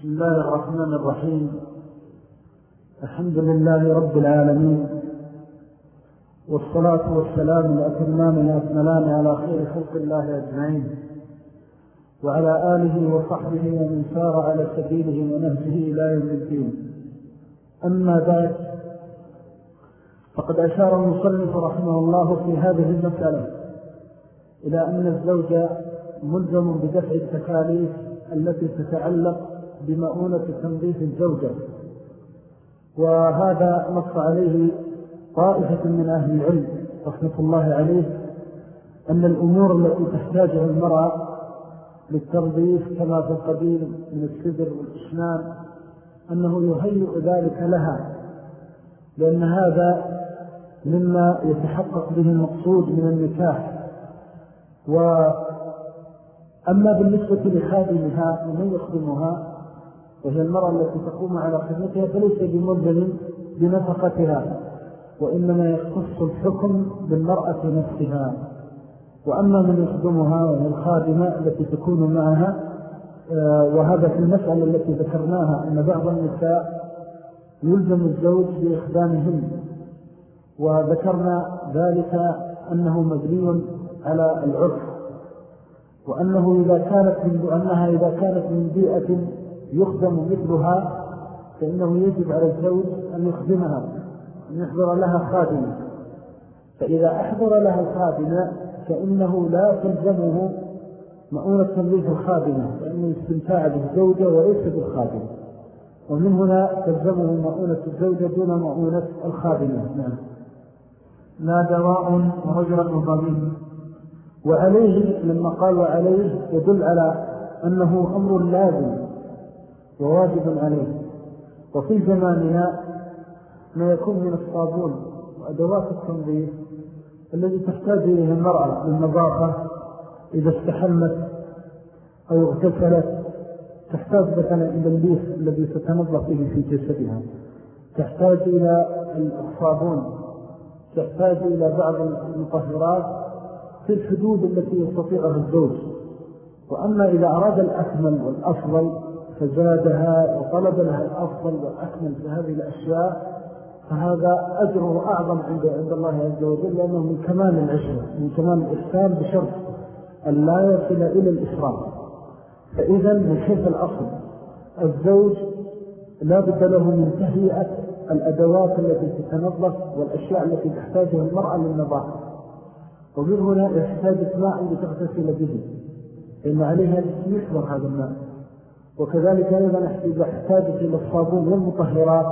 بسم الله الرحمن الرحيم. الحمد لله رب العالمين. والصلاة والسلام الأكرمان الأكملان على خير خلق الله أجمعين. وعلى آله وصحبه ومن سار على سبيله ونهجه إلى يوم الدين. أما بعد فقد أشار المصنف رحمه الله في هذه المسألة إلى أن الزوج ملزم بدفع التكاليف التي تتعلق بمؤونة تنظيف الزوجة. وهذا نص عليه طائفة من أهل العلم رحمة الله عليه أن الأمور التي تحتاجها المرأة للتنظيف كما في القديم من السدر والإشنان أنه يهيئ ذلك لها لأن هذا مما يتحقق به المقصود من النكاح. وأما بالنسبة لخادمها ومن يخدمها وهي المرأة التي تقوم على خدمتها فليس بملزم بنفقتها وإنما يختص الحكم بالمرأة نفسها. وأما من يخدمها وهي الخادمة التي تكون معها آه، وهذا في المسألة التي ذكرناها أن بعض النساء يلزم الزوج بإخدامهن. وذكرنا ذلك أنه مبني على العرف وأنه إذا كانت من أنها إذا كانت من بيئة يخدم مثلها فإنه يجب على الزوج أن يخدمها أن يحضر لها خادمة. فإذا أحضر لها الخادمة فإنه لا تلزمه مؤونة تنظيف الخادمة لأنه استمتاع بالزوجة وليس بالخادمة. ومن هنا تلزمه مؤونة الزوجة دون مؤونة الخادمة. نعم. لا دواء ورجل طبيب وعليه لما قال وعليه يدل على أنه أمر لازم. وواجب عليه. وفي زماننا ما يكون من الصابون وأدوات التنظيف الذي تحتاج إليه المرأة للنظافة إذا استحمت أو اغتسلت. تحتاج مثلا إلى الليف الذي تتنظف به في جسدها. تحتاج إلى الصابون. تحتاج إلى بعض المطهرات في الحدود التي يستطيعها الزوج. وأما إذا أراد الأكمل والأفضل فزادها وطلب لها الأفضل والأكمل في هذه الأشياء فهذا أجره أعظم عند, عند الله عز وجل لأنه من كمال العشرة من كمال الإحسان بشرط أن لا يصل إلى الإسراف. فإذا من حيث الأصل الزوج لا بد له من تهيئة الأدوات التي تتنظف والأشياء التي تحتاجها المرأة للنظافة. ومن هنا يحتاج ماء لتغتسل به. إن عليها يحضر هذا الماء. وكذلك أيضا يحتاج إلى الصابون والمطهرات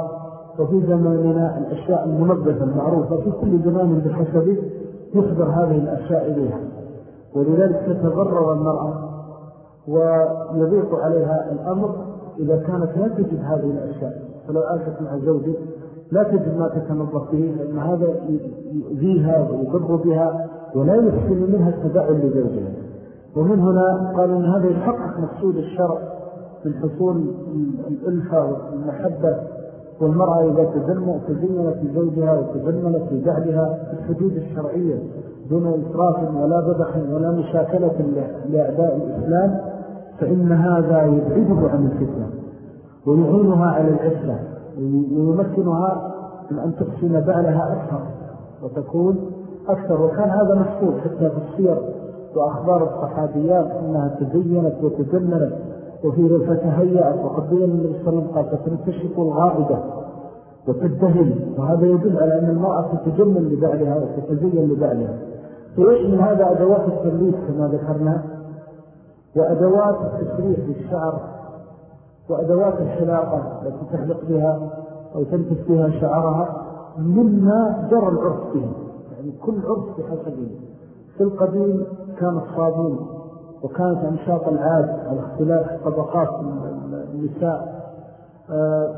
وفي زماننا الأشياء المنظفة المعروفة في كل زمان بحسبه يحضر هذه الأشياء إليها. ولذلك تتضرر المرأة ويضيق عليها الأمر إذا كانت لا تجد هذه الأشياء. فلو آشت مع زوجة لا تجد ما تتنظف به لأن هذا يؤذيها ويضر بها ولا يحسن منها التباع لزوجها. ومن هنا قالوا أن هذا يحقق مقصود الشرع من حصول الألفة والمحبة والمرأة إذا تزمنت لزوجها وتزمنت لبعدها الحدود الشرعية دون إسراف ولا بذخ ولا مشاكلة لأعداء الإسلام فإن هذا يبعده عن الفتنة ويعينها على العفة ويمكنها من أن تحسن بعلها أكثر وتكون أكثر. وكان هذا مفقود حتى في السير وأخبار الصحابيات أنها تزينت وتجملت وفي فتهيأت وقد بين النبي صلى الله عليه وسلم فتنتشق الغائبة وتدهن وهذا يدل على أن المرأة تتجمل لبعلها وتتزين لبعلها. فيشمل هذا أدوات التمليس كما ذكرنا؟ وأدوات التسريح بالشعر وأدوات الحلاقة التي تحلق بها أو تنتف بها شعرها مما جرى العرف به يعني كل عرف بحسبه في القديم كان الصابون. وكانت أنشاط العاد على اختلاف طبقات النساء. آه،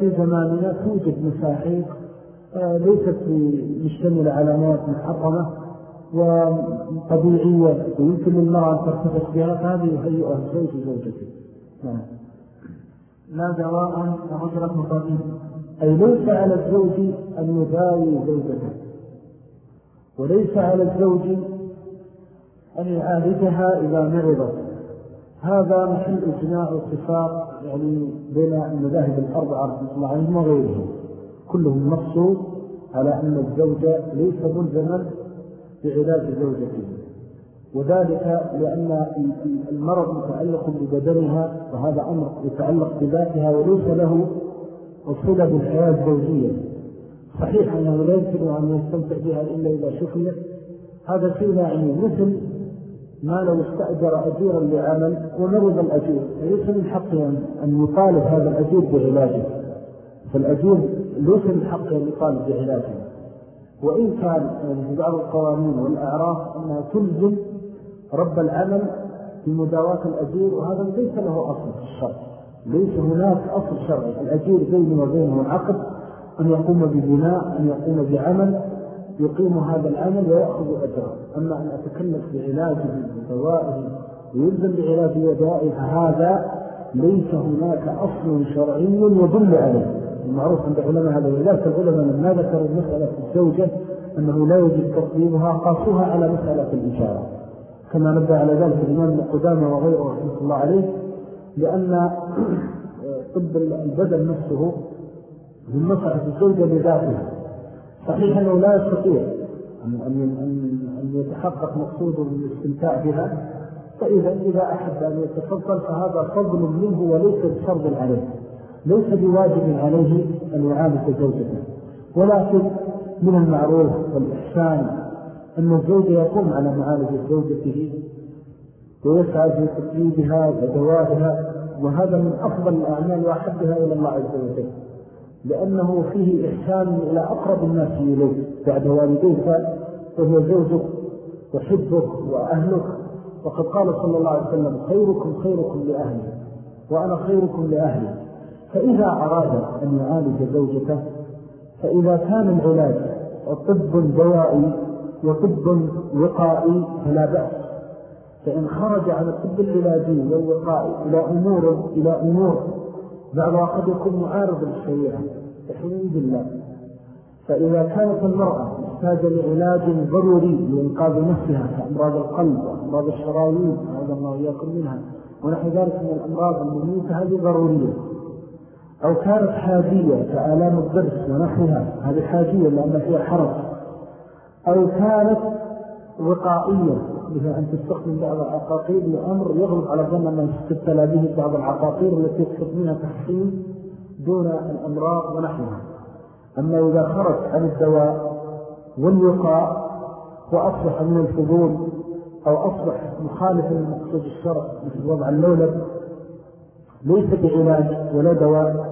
في زماننا توجد مساحيق آه، ليست مشتملة على مواد محرمة وطبيعية. ويمكن للمرأة أن ترتبط بها فهذه يهيئها الزوج زوجته نعم. لا دواء ورجل طبيب أي ليس على الزوج أن يداوي زوجته. وليس على الزوج أن يعالجها إذا مرضت. هذا محل إجماع واتفاق يعني بين المذاهب الأربعة رحمة الله عليهم وغيرهم. كلهم نصوا على أن الزوجة ليس ملزما بعلاج زوجته. وذلك لأن المرض متعلق ببدنها وهذا أمر يتعلق بذاتها وليس له وصلة بالحياة الزوجية. صحيح أنه لا يمكن أن يستمتع بها إلا إذا شفيت هذا شيء يعني مثل ما لو استأجر أجيرا لعمل ومرض الأجير ليس من حقه أن يطالب هذا الأجير بعلاجه. فالأجير ليس من حقه أن يطالب بعلاجه. وإن كان يعني في بعض القوانين والأعراف أنها تلزم رب العمل في مداواة الأجير وهذا ليس له أصل في الشرع. ليس هناك أصل شرعي. الأجير بينه وبينه العقد أن يقوم ببناء أن يقوم بعمل يقيم هذا العمل ويأخذ أجره. أما أن أتكلف بعلاجه ودوائه ويلزم بعلاجه ودوائه فهذا ليس هناك أصل شرعي يدل عليه. المعروف عند علماء هذا وذلك العلماء لما ذكروا مسألة الزوجة أنه لا يجب تقديمها قاسوها على مسألة الإشارة. كما نبدأ على ذلك الإمام القدامى وغيره رحمة الله عليه لأن طب البدن نفسه من مسألة الزوجة لذاتها. صحيح أنه لا يستطيع أن, أن, أن يتحقق مقصوده من الاستمتاع بها فإذا إذا أحب أن يتفضل فهذا فضل منه وليس بفرض عليه. ليس بواجب عليه أن يعالج زوجته. ولكن من المعروف والإحسان أن الزوج يقوم على معالجة زوجته ويسعى في تقليدها ودوائها وهذا من أفضل الأعمال وأحبها إلى الله عز وجل. لأنه فيه إحسان إلى أقرب الناس إليك بعد والديك وهو زوجك وحبك وأهلك. وقد قال صلى الله عليه وسلم خيركم خيركم لأهلي وأنا خيركم لأهلي. فإذا أراد أن يعالج زوجته فإذا كان العلاج طب دوائي وطب وقائي فلا بأس. فإن خرج عن الطب العلاجي والوقائي إلى أمور إلى أمور بعضها قد يكون معارض للشريعة. تحميد الله فإذا كانت المرأة محتاجة لعلاج ضروري لإنقاذ نفسها كأمراض القلب وأمراض الشرايين هذا الله يأكل منها ونحن ذلك من الأمراض المميتة هذه ضرورية. أو كانت حاجية كآلام الضرس ونحوها هذه حاجية لأن فيها حرج. أو كانت وقائية مثل أن تستخدم بعض العقاقير لأمر يغلب على ظن من تبتلى به بعض العقاقير التي تستخدمها تحسين دون الأمراض ونحوها. أما إذا خرج عن الدواء والوقاء وأصبح من الفضول أو أصبح مخالفا لمقصود الشرع مثل وضع اللولب ليس بعلاج ولا دواء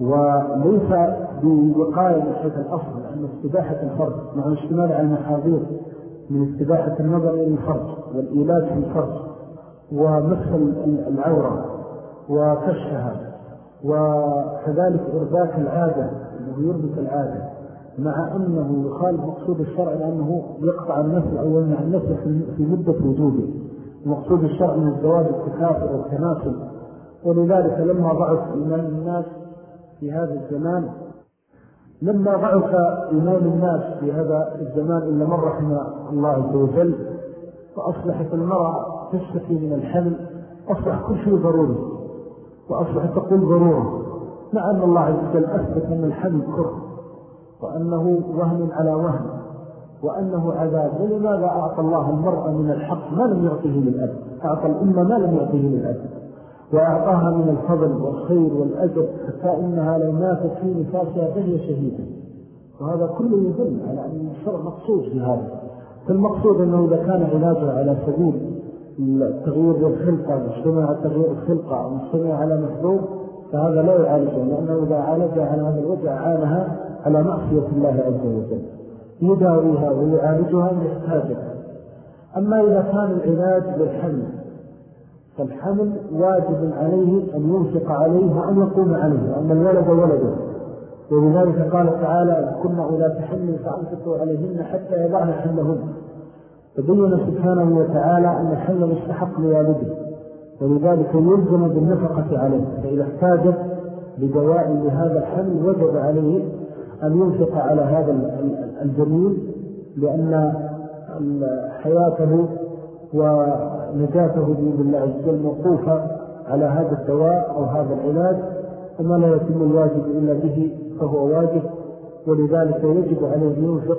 وليس بوقاية من حيث الأصل لأن استباحة الفرد مع الاشتمال على المحاضير من استباحة النظر إلى الفرج والإيلاد في الفرج ومسح العورة وكشفها وكذلك إرباك العادة أنه يربك العادة مع أنه يخالف مقصود الشرع لأنه يقطع النسل أو يمنع النسل في مدة وجوده. مقصود الشرع من الزواج التكاثر والتناسل. ولذلك لما ضعف إيمان الناس في هذا الزمان لما ضعف إيمان الناس في هذا الزمان إلا من رحم الله عز وجل فأصبحت المرأة تشتكي من الحمل أصبح كل شيء ضروري وأصبحت تقول ضرورة مع أن الله عز وجل أثبت أن الحمل كره وأنه وهن على وهن وأنه عذاب. ولماذا أعطى الله المرأة من الحق ما لم يعطيه للأب؟ أعطى الأمة ما لم يعطيه للأب. وأعطاها من الفضل والخير والأجر حتى إنها لو ماتت في نفاسها فهي شهيدة. وهذا كله يدل على أن الشرع مقصود في هذا. فالمقصود أنه إذا كان علاجه على سبيل التغيير الخلقة مجتمع تغيير الخلقة أو مجتمع على محظور فهذا لا يعالجه لأنه إذا عالجها على هذا الوجع عانها على معصية الله عز وجل. يداويها ويعالجها يحتاجها أما إذا كان العلاج للحمل فالحمل واجب عليه أن ينفق عليه وأن يقوم عليه وأن الولد ولده ولذلك قال تعالى كنا أولا تحمل فأنفقوا عليهن حتى يضعن حملهن. فبين سبحانه وتعالى أن الحمل مستحق لوالده ولذلك يلزم بالنفقة عليه. فإذا احتاجت بدواء لهذا الحمل وجب عليه أن ينفق على هذا الجميل لأن حياته ونجاته بإذن الله عز وجل موقوفة على هذا الدواء أو هذا العلاج وما لا يتم الواجب إلا به فهو واجب ولذلك يجب عليه ينفق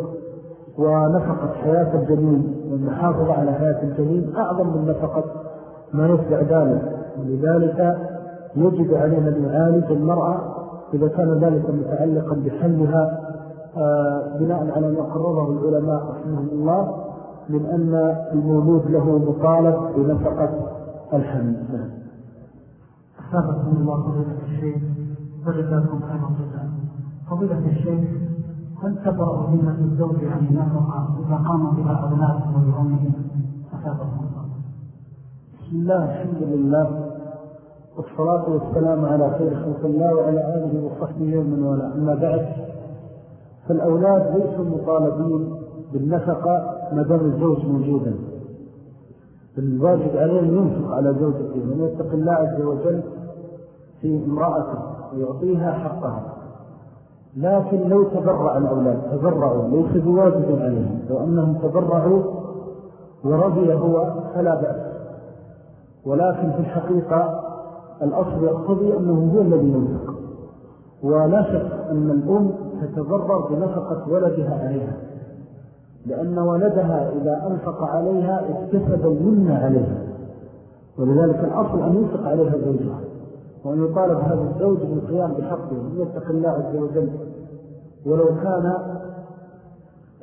ونفقة حياة الجنين والمحافظة على حياة الجنين أعظم من نفقة ما يتبع ذلك ولذلك يجب علينا أن يعالج المرأة إذا كان ذلك متعلقا بحلها آه، بناء على ما قرره العلماء رحمه الله. من أن المولود له مطالب بنفقة الحمل أحسابكم الله فضيلة الشيخ. وجزاكم خير الجزاء فضيلة الشيخ هل تبرأ ذمة الزوج عن النفقة إذا قام بها أولاده ولأمهم أحسابكم الله. بسم الله الحمد لله والصلاة والسلام على خير خلق الله وعلى آله وصحبه ومن ولا أما بعد فالأولاد ليسوا مطالبين بالنفقة ما دام الزوج موجودا. الواجب عليه أن ينفق على زوجته وأن يتق الله عز وجل في امرأته ويعطيها حقها. لكن لو تبرع الأولاد تبرعوا ليس بواجب عليهم. لو أنهم تبرعوا ورضي هو فلا بأس. ولكن في الحقيقة الأصل يقتضي أنه هو الذي ينفق. ولا شك أن الأم تتضرر بنفقة ولدها عليها. لأن ولدها إذا أنفق عليها اكتسب المنة عليها. ولذلك الأصل أن ينفق عليها زوجها وأن يطالب هذا الزوج بالقيام بحقه يتق الله عز وجل. ولو كان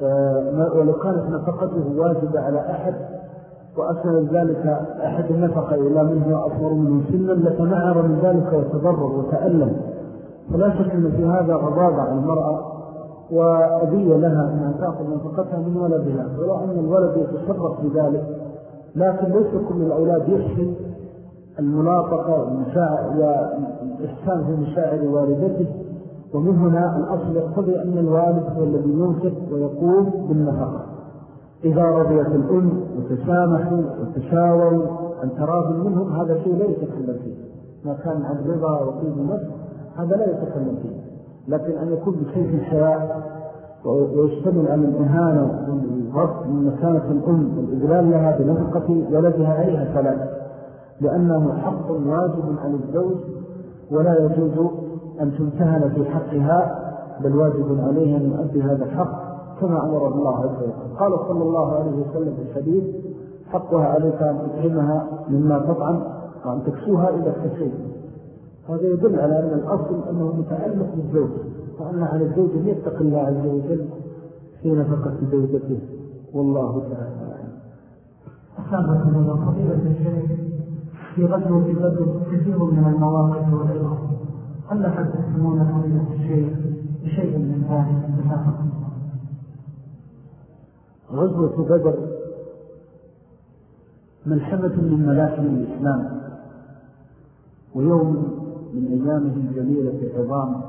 آه، ولو كانت نفقته واجبة على أحد وأسأل ذلك أحد النفقة إلى منه أصمر منه سنا لتنعر من ذلك وتضرر وتألم. فلا شك أن في هذا غضاضة على المرأة وأذية لها أنها تأخذ نفقتها من ولدها ولو أن الولد يتصرف في ذلك لكن ليس كل الأولاد يحسن الملاطقة والإحسان في مشاعر والدته. ومن هنا الأصل يقتضي أن الوالد هو الذي ينفق ويقوم بالنفقة. إذا رضيت الأم وتسامحوا وتشاوروا عن تراض منهم هذا شيء لا يتكلم فيه. ما كان عن رضا وطيب النفس هذا لا يتكلم فيه. لكن أن يكون بسيف الحياة ويشتمل على الإهانة والغض من مكانة الأم والإذلال لها بنفقة ولدها عليها فلا لأنه حق واجب على الزوج ولا يجوز أن تمتهن في حقها بل واجب عليها أن يؤدي هذا الحق كما أمر الله عز وجل. قال صلى الله عليه وسلم في الحديث حقها عليك أن تطعمها مما تطعم وأن تكسوها إذا اكتسيت. هذا يدل على أن الأصل أنه متعلق بالزوج وأن على الزوج أن يتق الله عز وجل في نفقة زوجته. والله تعالى أحسن الله فضيلة الشيخ في غزو في بدر كثير من المواقف والعبر. هل حدثتمون فضيلة الشيخ بشيء من ذلك بحقكم غزوة بدر ملحمة من ملاحم الإسلام. ويوم من أيامه الجميلة العظام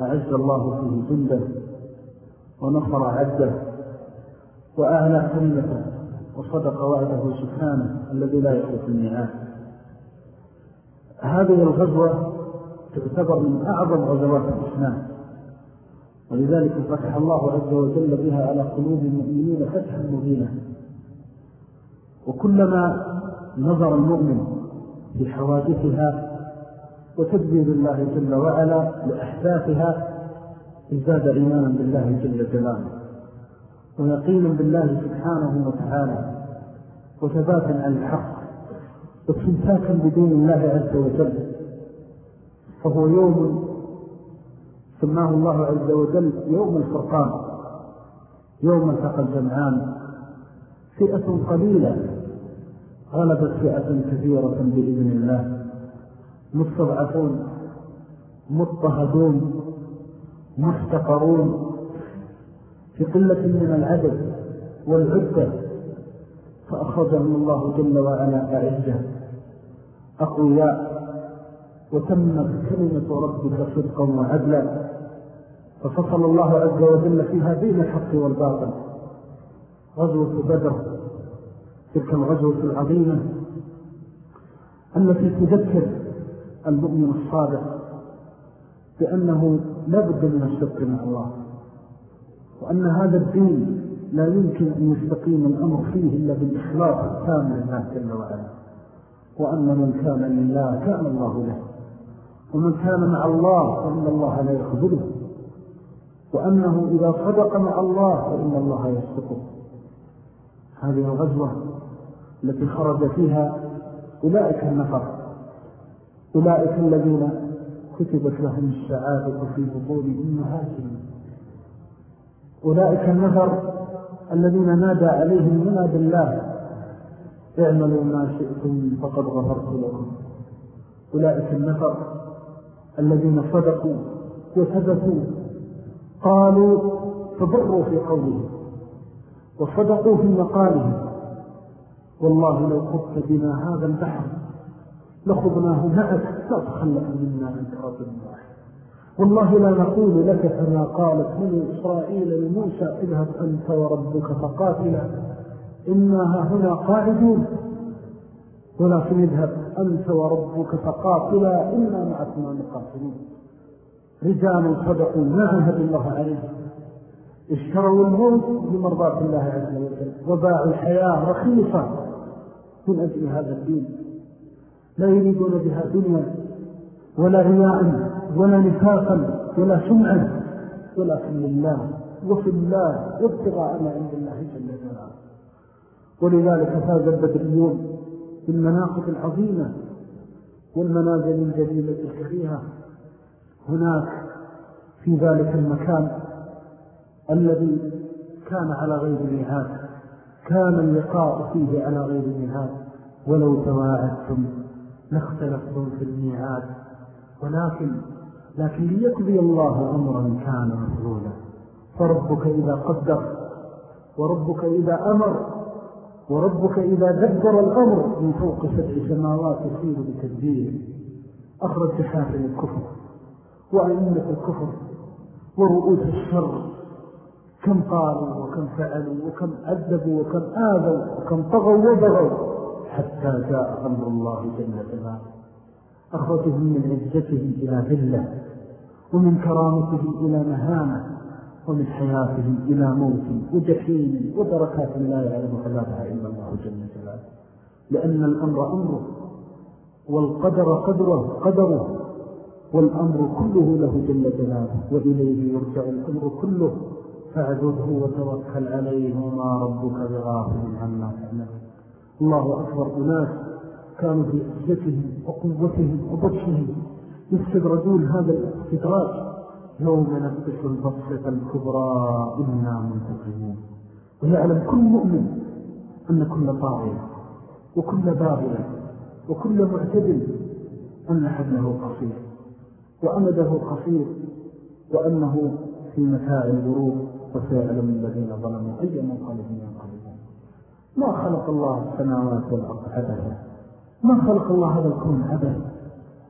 أعز الله فيه جنده ونصر عبده وأعلى كلمته وصدق وعده سبحانه الذي لا يخلف الميعاد. هذه الغزوة تعتبر من أعظم غزوات الإسلام ولذلك فتح الله عز وجل بها على قلوب المؤمنين فتحا مبينا. وكلما نظر المؤمن في حوادثها وتدبير الله جل وعلا لأحداثها ازداد إيمانا بالله جل جلاله ويقينا بالله سبحانه وتعالى وثباتا عن الحق واستمساكا بدين الله عز وجل. فهو يوم سماه الله عز وجل يوم الفرقان يوم التقى الجمعان. فئة قليلة غلبت فئة كثيرة بإذن الله. مستضعفون مضطهدون مستقرون في قلة من العدد والعدة فأخرجهم الله جل وعلا أعزة. أقوياء وتمت كلمة ربك صدقا وعدلا. ففصل الله عز وجل فيها بين الحق والباطل. غزوة بدر تلك الغزوة العظيمة التي تذكر المؤمن الصادق بأنه لا بد من الشرك مع الله وأن هذا الدين لا يمكن أن يستقيم الأمر فيه إلا بالإخلاص التام لله جل وعلا وأن من كان لله كان الله له ومن كان مع الله فإن الله لا يخذله وأنه إذا صدق مع الله فإن الله يصدقه. هذه الغزوة التي خرج فيها أولئك النفر. أولئك الذين كتبت لهم السعادة في بطول أمهاتهم. أولئك النفر الذين نادى عليهم مناد الله. اعملوا ما شئتم فقد غفرت لكم. أولئك النفر الذين صدقوا وثبتوا قالوا فبروا في قولهم وصدقوا في مقالهم. والله لو خذت بنا هذا البحر لخذناه معك لا تخلق منا من رجل واحد. والله لا نقول لك كما قالت من إسرائيل لموسى اذهب أنت وربك فقاتلا. إنها هنا قاعدون. ولكن اذهب أنت وربك فقاتلا. إنا معكما مقاتلون رجال صدقوا ما عهد الله عليه اشتروا الموت بمرضات الله عز وجل. وباعوا الحياة رخيصة. من أجل هذا الدين؟ لا يريدون بها دنيا ولا رياء ولا نفاقا ولا سمعا ولكن لله وفي الله وابتغاء ما عند الله جل جلاله. ولذلك فاز البدريون بالمناقب العظيمة والمنازل الجليلة الكريهة هناك في ذلك المكان الذي كان على غير ميعاد كان اللقاء فيه على غير ميعاد ولو تواعدتم لاختلفتم في الميعاد. ولكن لكن ليقضي الله أمرا كان مفعولا. فربك إذا قدر وربك إذا أمر وربك إذا دبر الأمر من فوق سبع سماوات يصير بتدبير. أخرج حافل الكفر وأئمة الكفر ورؤوس الشر. كم قالوا وكم فعلوا وكم عذبوا وكم آذوا وكم طغوا وبغوا. حتى جاء أمر الله جل جلاله أخرجهم من عزته إلى ذلة ومن كرامته إلى مهانة ومن حياتهم إلى موت وجحيم ودركات لا يعلم خلافها إلا الله جل جلاله لأن الأمر أمره والقدر قدره قدره والأمر كله له جل جلاله وإليه يرجع الأمر كله. فاعبده وتوكل عليه وما ربك بغافل عما تعمل الله أكبر أناس كانوا في عزتهم وقوتهم وبطشهم يستدرجون هذا الاستدراج يوم نبطش البطشة الكبرى إنا منتقمون. ويعلم كل مؤمن أن كل طاغية وكل باغية وكل معتدل أن حبله قصير وأمده قصير وأنه في متاع الغروب وسيعلم الذين ظلموا أي منقلب ينقلبون ما خلق الله السماوات والأرض عبثا ما خلق الله هذا الكون عبث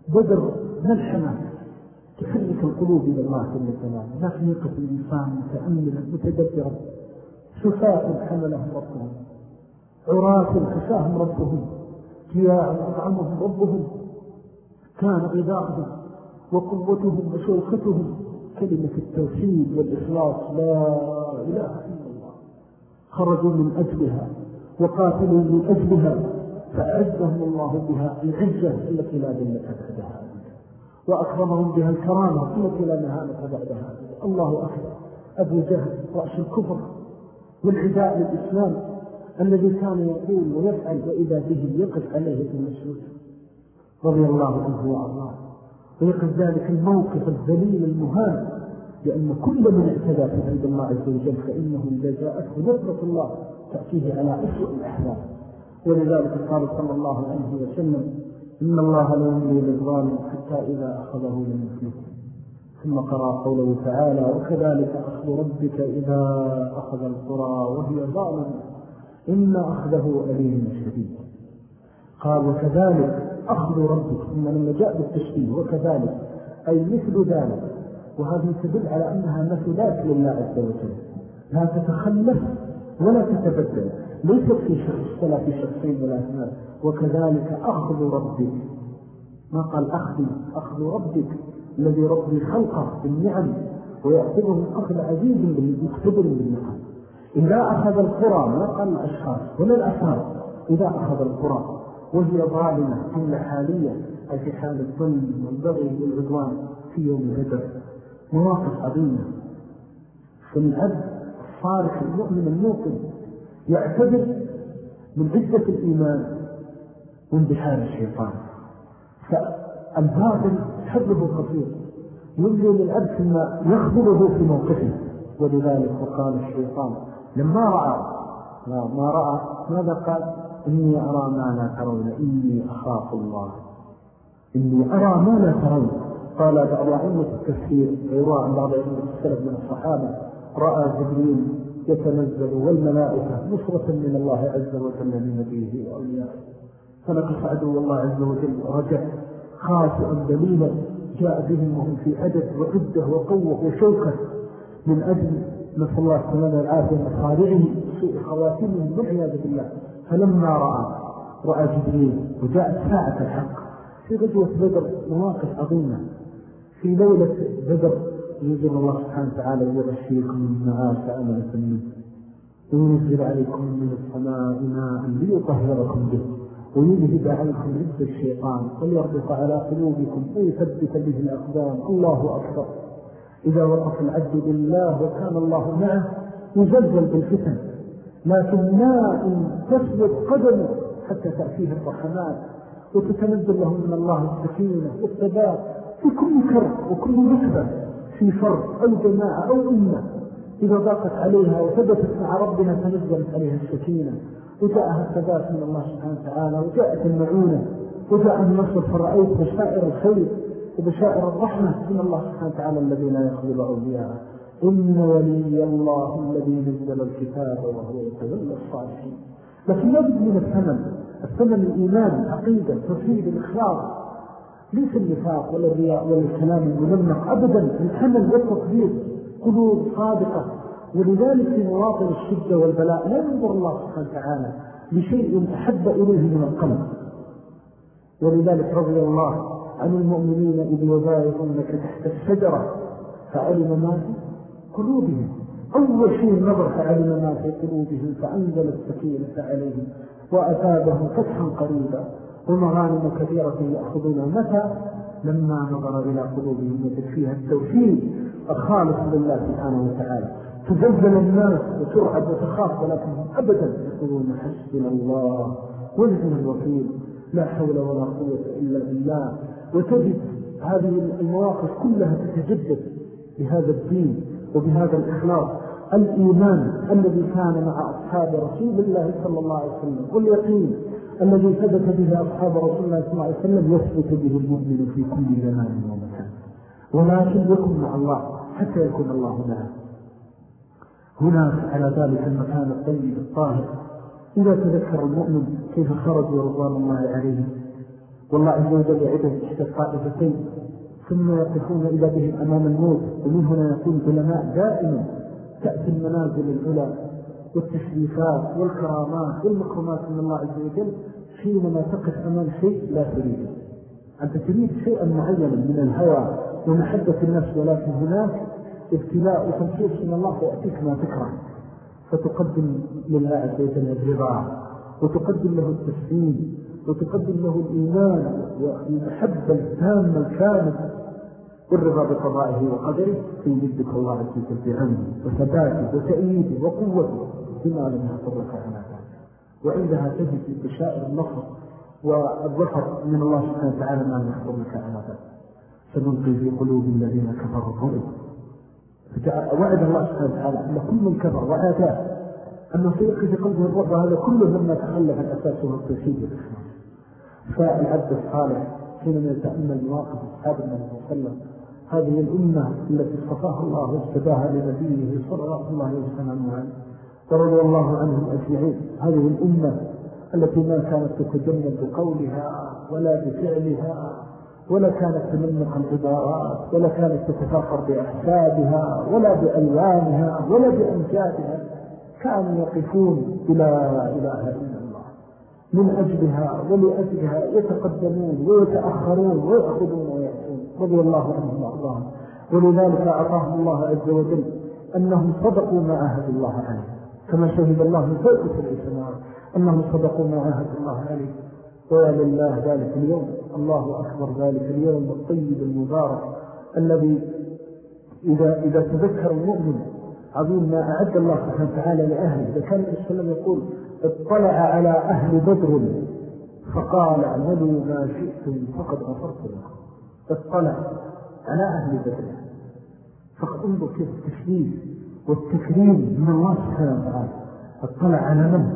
بدر ملحمة تحرك القلوب إلى الله جل جلاله. يقف الإنسان متأملا متدبرا شفاة حملهم ربهم. عراة كساهم ربهم. جياعا أطعمهم ربهم. كان غذاؤهم وقوتهم وشوكتهم كلمة التوحيد والإخلاص. لا إله إلا الله. خرجوا من أجلها. وقاتلوا من أجلها فأعزهم الله بها العزة التي لا دلة بعدها. وأكرمهم بها الكرامة التي لا نهانة بعدها. الله أكبر. أبو جهل رأس الكفر. والعداء للإسلام الذي كان يقول ويفعل وإذا به يقف عليه ابن مسعود رضي الله عنه وأرضاه. ويقف ذلك الموقف الذليل المهان لأن كل من اعتدى في عند الله عز وجل فإنه إذا جاءته نظرة الله تأتيه على أسوأ الأحوال. ولذلك قال صلى الله عليه وسلم إن الله لا يملي للظالم حتى إذا أخذه لم يفلته ثم قرأ قوله تعالى وكذلك أخذ ربك إذا أخذ القرى وهي ظالم إن أخذه أليم شديد. قال وكذلك أخذ ربك ثم لما جاء بالتشبيه وكذلك أي مثل ذلك وهذه تدل على أنها مثلات لله عز وجل. لا تتخلف ولا تتبدل. ليست في شخص ولا في شخصين ولا اثنان. وكذلك أخذ ربك. ما قال أخذ أخذ ربك الذي ربي خلقه بالنعم ويأخذه أخذ عزيز مقتدر بالنعم إذا أخذ القرى ما قال الأشخاص ولا الأفراد إذا أخذ القرى وهي ظالمة جملة حالية أي في حال الظلم والبغي والعدوان في يوم بدر مواقف عظيمة. فالعبد الصالح المؤمن الموقن يعتبر من عدة الإيمان واندحار الشيطان. فالباطل حبه قصير يملي للعبد ثم يخبره في موقفه. ولذلك وقال الشيطان لما رأى ما رأى ماذا قال؟ إني أرى ما لا ترون. إني أخاف الله. إني أرى ما لا ترون. قال بعض علمة التفسير ويروى عن بعض علمة السلف من الصحابة رأى جبريل يتنزل والملائكة نصرة من الله عز وجل لنبيه وأوليائه. فنقص عدو الله عز وجل رجع خاسئا دليلا جاء بهم وهم في عدد وعدة وقوة وشوكة. من أجل نسأل الله سبحانه والعافية مصارعهم سوء خواتمهم والعياذ بالله. فلما رأى رأى جبريل وجاءت ساعة الحق. في غزوة بدر مواقف عظيمة. في ليلة بدر ينزل الله سبحانه وتعالى ويغشيكم من معاش أمنة وينزل عليكم من السماء ماء ليطهركم به ويذهب عنكم عز الشيطان وليربط على قلوبكم ويثبت به الأقدام. الله أكبر. إذا وقف العبد بالله وكان الله معه يزلزل بالفتن. لكن ما إن تثبت قدمه حتى تأتيه الرحمات وتتنزل لهم من الله السكينة والثبات. في كل كرب وكل نكبة في فرد أو جماعة أو أمة. إذا ضاقت عليها وثبتت مع ربنا تنزلت عليها السكينة. وجاءها الثبات من الله سبحانه وتعالى وجاءت المعونة. وجاء النصر فرأيت بشائر الخير وبشائر الرحمة من الله سبحانه وتعالى الذي لا يخذل أولياءه إن ولي الله الذي نزل الكتاب وهو يتولى الصالحين. لكن يجب من الثمن. الثمن الإيمان عقيدة توحيد الإخلاص. ليس النفاق ولا الرياء ولا الكلام المنمق أبدا. الحمل والتطبيق قلوب صادقة. ولذلك في مواطن الشدة والبلاء لا ينظر الله سبحانه وتعالى لشيء أحب إليه من القلب ولذلك رضي الله عن المؤمنين إذ يبايعونك تحت الشجرة فعلم ما في قلوبهم. أول شيء نظر فعلم ما في قلوبهم فأنزل السكينة عليهم وأتابهم فتحا قريبا. ومغانم كثيرة يأخذون متى لما نظر إلى قلوبهم وجد فيها التوحيد الخالص لله سبحانه وتعالى. تزلزل الناس وترعب وتخاف ولكنهم أبدا يقولون حسبنا الله ونعم الوكيل. لا حول ولا قوة إلا بالله. وتجد هذه المواقف كلها تتجدد بهذا الدين وبهذا الإخلاص الإيمان الذي كان مع أصحاب رسول الله صلى الله عليه وسلم واليقين الذي ثبت به أصحاب رسول الله صلى الله عليه وسلم يثبت به المؤمن في كل زمان ومكان. ولكن يكون مع الله حتى يكون الله معه. هناك على ذلك المكان الطيب الطاهر. إذا تذكر المؤمن كيف خرج رضوان الله عليه. والله عز وجل يعده إحدى الطائفتين. ثم يقفون إلى بهم أمام الموت. ومن هنا يكون علماء دائما تأتي المنازل العلى والتشريفات والكرامات والمكرمات من الله عز وجل حينما تقف أمام شيء لا تريده أنت تريد شيئا معينا من الهوى ومحبة النفس ولكن هناك ابتلاء وتنفيس من الله فيأتيك ما تكره. فتقدم لله عز وجل الرضا وتقدم له التسليم وتقدم له الإيمان والمحبة التامة الكامل والرضا بقضائه وقدره فيجدك الله عز وجل بعلمه وثباته وتأييده وقوته بما لم يخطر لك على ذلك. وعندها تجد بشائر النصر والظفر من الله سبحانه وتعالى ما لم يخطر لك على ذلك. سنلقي في قلوب الذين كفروا الظلم وعد الله سبحانه وتعالى أن كل من كفر وآتاه. أنه سيلقي في قلبه الرب وهذا كله لما تخلف الأساس هو التوحيد والإسلام فالعبد الصالح حينما يتأمل مواقف أصحاب النبي صلى الله عليه وسلم هذه الأمة التي اصطفاها الله واستباها لنبيه صلى الله عليه وسلم ورضي الله عنهم أجمعين. هذه الأمة التي ما كانت تتجنب بقولها ولا بفعلها ولا كانت تمنق العبارات ولا كانت تتفاخر بأحسابها ولا بألوانها ولا بأمجادها كانوا يقفون بلا إله إلا الله. من أجلها ولأجلها يتقدمون ويتأخرون ويأخذون ويأتون رضي الله عنهم. وأرضاهم ولذلك أعطاهم الله عز وجل أنهم صدقوا ما أهد الله عليه. كما شهد الله فوق سبع سماوات أنهم صدقوا ما عاهد الله عليه. ويا لله ذلك اليوم. الله أكبر ذلك اليوم الطيب المبارك الذي إذا, إذا تذكر المؤمن عظيم ما أعد الله سبحانه وتعالى لأهله. كان الله وسلم يقول اطلع على أهل بدر فقال اعملوا ما شئتم فقد غفرت لكم. اطلع. على أهل بدر فقد انظر كيف التشريف والتكريم من الله سبحانه وتعالى اطلع على من؟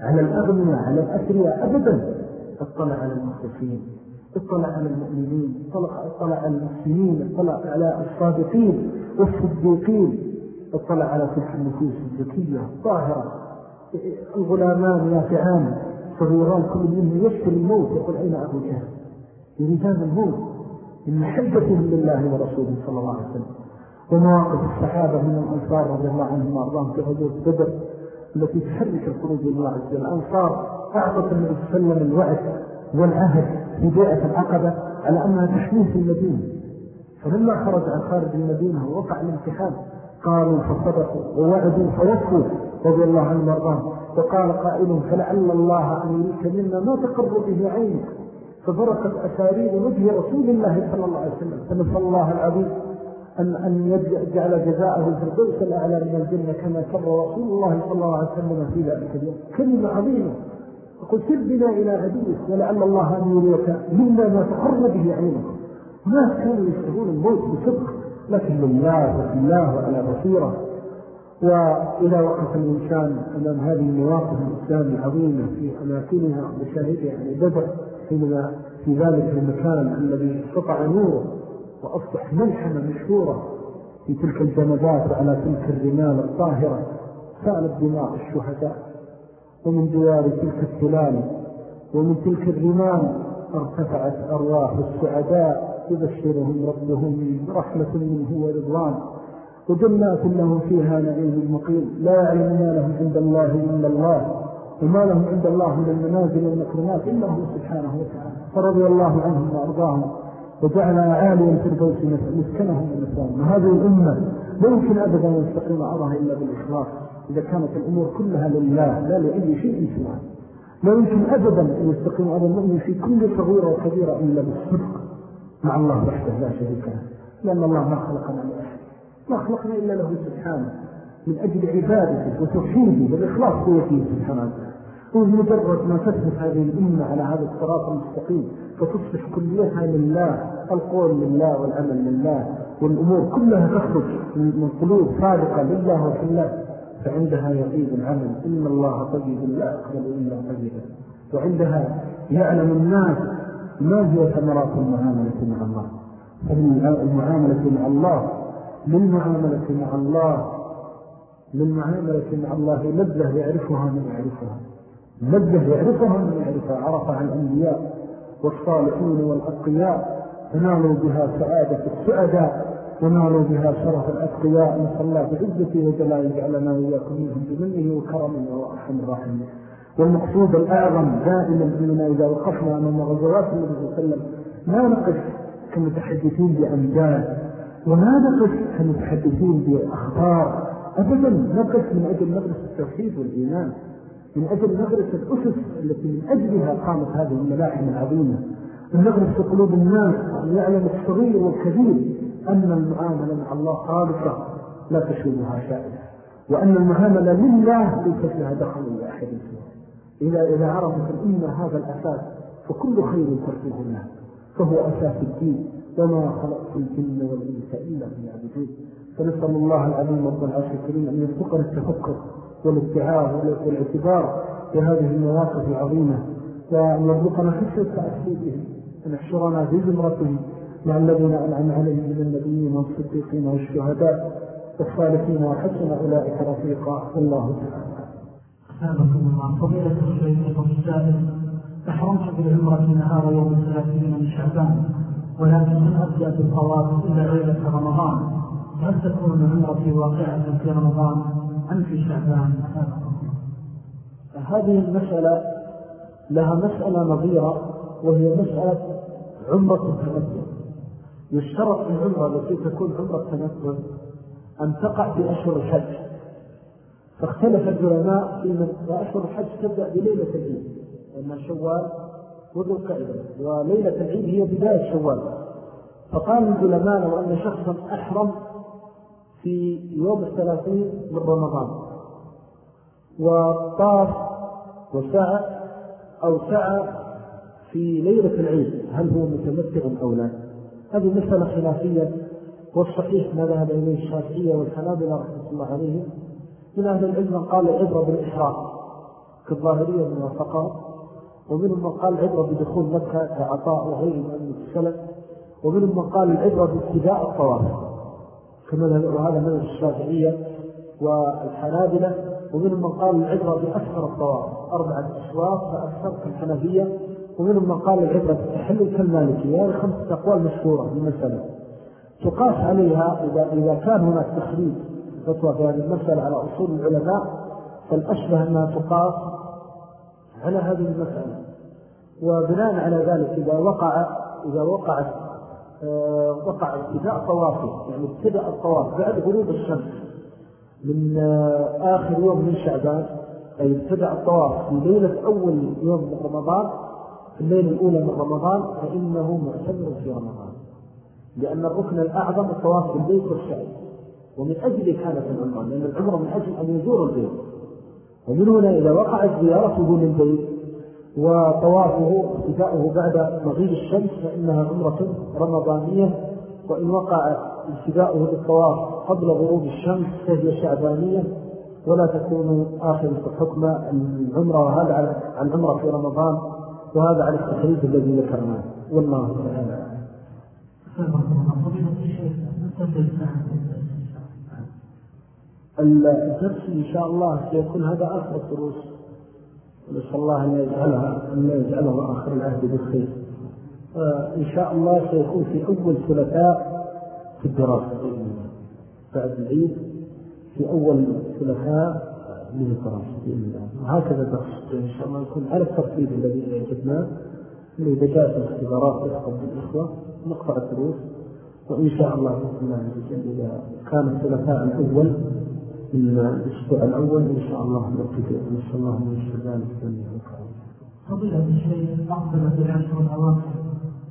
على الأغنياء على الأثرياء. أبدا. اطلع على المخلصين اطلع على المؤمنين اطلع, اطلع على المسلمين اطلع على الصادقين والصديقين. اطلع على تلك النفوس الذكية الطاهرة. الغلامان يافعان صغيران كل منهم يشتري الموت يقول أين أبو جهل؟ يريدان الموت. من محبتهم لله ورسوله صلى الله عليه وسلم ومواقف الصحابة من الأنصار رضي الله عنهم وأرضاهم في غزوة بدر التي تحرك الخروج الله عز وجل. الأنصار أعطت النبي صلى الله عليه وسلم الوعد والعهد في بيئة العقبة على أنها تحميه في المدينة. فلما خرج عن خارج المدينة ووقع الامتحان قالوا فصدقوا ووعدوا فوفوا رضي الله عنه وارضاه وقال قائل فلعل الله أن يريك منا ما تقر به عينك. فبركت أسارير وجه رسول الله صلى الله عليه وسلم. فنسأل الله العظيم أن, أن يجعل جزاءه في القدس الأعلى من الجنة كما كر رسول الله صلى الله عليه وسلم في ذلك اليوم. كلمة عظيمة. يقول سر بنا إلى عدوك ولعل الله أن يريك منا ما تقر به عينك الناس كانوا يشتغون الموت بصدق لكن لله وفي الله وعلى بصيرة. وإذا وقف الإنسان أمام هذه المواقف الإسلام العظيمة في أماكنها بشاهدها يعني بدأ حينما في ذلك المكان الذي استطع نوره وأصبح ملحمة مشهورة في تلك الجنبات وعلى تلك الرمال الطاهرة. سالت دماء الشهداء ومن دوار تلك التلال ومن تلك الرمال ارتفعت أرواح السعداء يبشرهم ربهم برحمة منه ورضوان. وجنات لهم فيها نعيم مقيم لا يعلم ما لهم عند الله إلا الله. وما لهم عند الله من المنازل والمكرمات إلا هو سبحانه وتعالى. فرضي الله عنهم وأرضاهم وجعل عاليا في البوس مسكنهم ومسان وهذه الأمة لا يمكن أبدا أن يستقيم أرضها إلا بالإخلاص. إذا كانت الأمور كلها لله لا لأي شيء سواه لا يمكن أبدا أن يستقيم أرض المؤمن في كل صغيرة وكبيرة إلا بالصدق. مع الله وحده لا شريك له. لأن الله ما خلقنا لأحد ما خلقنا إلا له سبحانه. من أجل عبادته وتوحيده والإخلاص هو فيه سبحانه ومجرد ما تثبت هذه الأمة على هذا الصراط المستقيم فتصبح كليتها لله القول لله والعمل لله والأمور كلها تخرج من قلوب صادقة لله وفي الله. فعندها يطيب العمل إن الله طيب لا أقبل إلا طيبا. وعندها يعلم الناس ما هي ثمرات المعاملة مع الله. المعاملة مع الله للمعاملة مع الله للمعاملة مع الله لذة يعرفها من يعرفها. لذة يعرفها من يعرفها عرفها الأنبياء والصالحين والأتقياء. فنالوا بها سعادة السعداء ونالوا بها شرف الأتقياء. نسأل الله بعزته وجلاله جعلنا وإياكم منهم بمنه وكرمه وأرحم الراحمين. والمقصود الأعظم دائما أننا إذا وقفنا أمام غزوات النبي صلى الله عليه وسلم لا نقف كمتحدثين بأمداد ولا نقف كمتحدثين بأخبار. أبدا نقف من أجل مدرسة التوحيد والإيمان. من أجل مدرسة الأسس التي من أجلها قامت هذه الملاحم العظيمة. من نغرس في قلوب الناس أن يعلم الصغير والكبير أن المعاملة مع الله خالصة لا تشوبها شائعة. وأن المعاملة لله ليس فيها دخل سواه إذا, إذا عرفت الأمة هذا الأساس فكل خير تركه الله فهو أساس الدين. وما خلقت الجن والإنس إلا في عبدين فنسأل الله العظيم رب العرش الكريم أن يرزقنا التفكر والاتعاظ والاعتبار بهذه المواقف العظيمة. وأن يرزقنا حسن أن يحشرنا في زمرته مع الذين أنعم عليهم من النبيين والصديقين والشهداء والصالحين. وحسن أولئك رفيقا. والله تعالى. أسابكم الله. فضيلة الشيخ السائل أحرمت بالعمرة نهار يوم الثلاثين من شعبان ولكن لم أبدأ بالطواف إلى ليلة رمضان؟ هل تكون عمرتي واقعة في رمضان؟ في شعبان هذه المسألة لها مسألة نظيرة وهي مسألة عمرة التمتع يشترط العمرة التي تكون عمرة التمتع أن تقع في أشهر الحج. فاختلف العلماء في من وأشهر الحج تبدأ بليلة العيد لأنها شوال وذو القعدة. وليلة العيد هي بداية شوال. فقال العلماء لو أن شخصا أحرم في يوم الثلاثين من رمضان. وطاف وسعى أو سعى في ليلة العيد. هل هو متمتع أو لا؟ هذه مسألة خلافية والصحيح ما ذهب إليه الشافعية والحنابلة رحمة الله عليهم. من أهل العلم من قال العبرة بالإحرام كالظاهرية من وفقات ومنهم من قال العبرة بدخول مكة كعطاء وغيره من السلف ومنهم من قال العبرة بابتداء الطواف. كما وهذا من الشافعية والحنابلة ومنهم من قال العبرة بأكثر الطواف أربعة أشواط فأكثر كالحنفية ومنهم من قال العبرة بالتحلل كالمالكية هذه خمسة أقوال مشهورة في المسألة. تقاس عليها إذا, إذا كان هناك تخريج فتوى في هذه المسألة على أصول العلماء فالأشبه أنها تقاس على هذه المسألة. وبناء على ذلك إذا وقع إذا وقعت وقع ابتداء طوافه يعني ابتدأ الطواف بعد غروب الشمس من آه، آخر يوم من شعبان أي ابتدأ الطواف في ليلة أول يوم من رمضان في الليلة الأولى من رمضان فإنه معتمر في رمضان. لأن الركن الأعظم الطواف بالبيت والسعي ومن أجل كانت العمرة لأن العمرة من أجل أن يزور البيت. ومن هنا إذا وقعت زيارته للبيت. وطوافه ابتداؤه بعد مغيب الشمس فإنها عمرة رمضانية وإن وقع ابتداؤه للطواف قبل غروب الشمس فهي شعبانية. ولا تكون آخر حكم العمرة وهذا على العمرة في رمضان وهذا على التخريج الذي ذكرناه. والله تعالى. الدرس إن شاء الله سيكون هذا آخر الدروس. نسأل الله أن يجعلها أن يجعله آخر العهد بالخير. إن شاء الله سيكون في أول ثلاثاء في الدراسة. بعد العيد في أول ثلاثاء من الدراسة بإذن الله. وهكذا درس. إن شاء الله يكون على الترتيب الذي يعجبنا. اللي إذا جاءت الاختبارات يحفظ بالإخوة نقطع الدروس. وإن شاء الله بإذن الله إذا كان الثلاثاء الأول من الأسبوع الأول إن شاء الله نبتدئ نسأل الله من يشفى ذلك من فضيلة الشيء أقبل في العشر الأواخر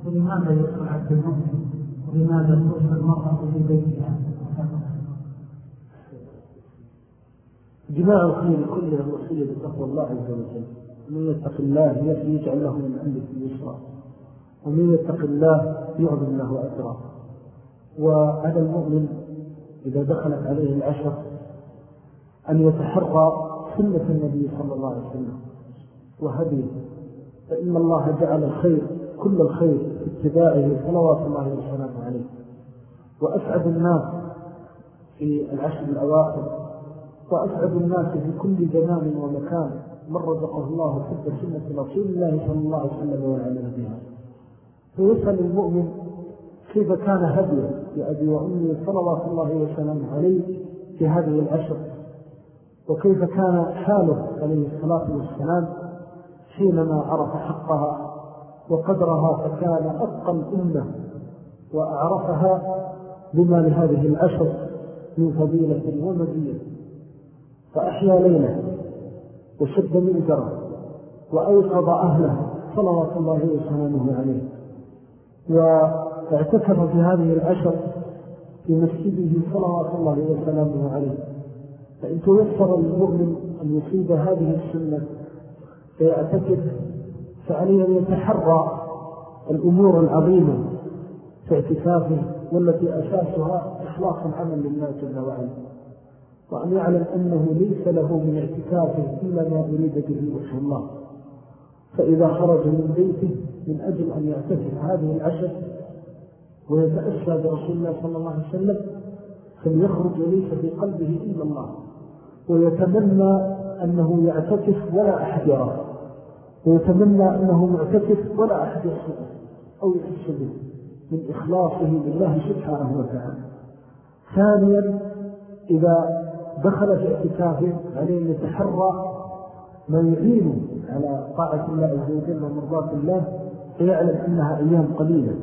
ولماذا يدخل عبد المؤمن ولماذا توصل المرأة في بيتها؟ جماع الخير كلها وصية بتقوى الله عز وجل. من يتق الله يجعل له من عنده يسرا. ومن يتق الله يعظم له أجرا. وهذا المؤمن إذا دخلت عليه العشر أن يتحرى سنة النبي صلى الله عليه وسلم. وهديه فإن الله جعل الخير كل الخير في اتباعه صلوات الله وسلامه عليه. وأسعد الناس في العشر الأواخر وأسعد الناس في كل زمان ومكان. من رزقه الله حب سنة رسول الله صلى الله عليه وسلم والعمل بها فيسأل المؤمن كيف كان هديه لأبي وأمي صلوات الله وسلامه عليه في هذه العشر؟ وكيف كان حاله عليه الصلاة والسلام حينما عرف حقها وقدرها فكان أبقى الأمة وأعرفها بما لهذه العشر من فضيلة ومزية. فأحيا ليلة وشد جرى وأيقظ أهله صلوات الله وسلامه عليه. واعتكف في هذه العشر في مسجده صلوات الله وسلامه عليه. فإن تيسر المؤمن أن يصيب هذه السنة فيعتكف فعليه أن يتحرى الأمور العظيمة في اعتكافه والتي أساسها إخلاص العمل لله جل وعلا وأن يعلم أنه ليس له من اعتكافه إلا ما أريد به وجه الله. فإذا خرج من بيته من أجل أن يعتكف هذه العشر ويتأسى برسول الله صلى الله عليه وسلم فليخرج ليس في قلبه إلا الله ويتمنى أنه يعتكف ولا أحد يراه ويتمنى أنه معتكف ولا أحد يحسده أو يحس به من إخلاصه لله سبحانه وتعالى. ثانيا إذا دخل في اعتكافه عليه أن يتحرى ما يعينه على طاعة الله عز وجل ومرضاة الله فيعلم أنها أيام قليلة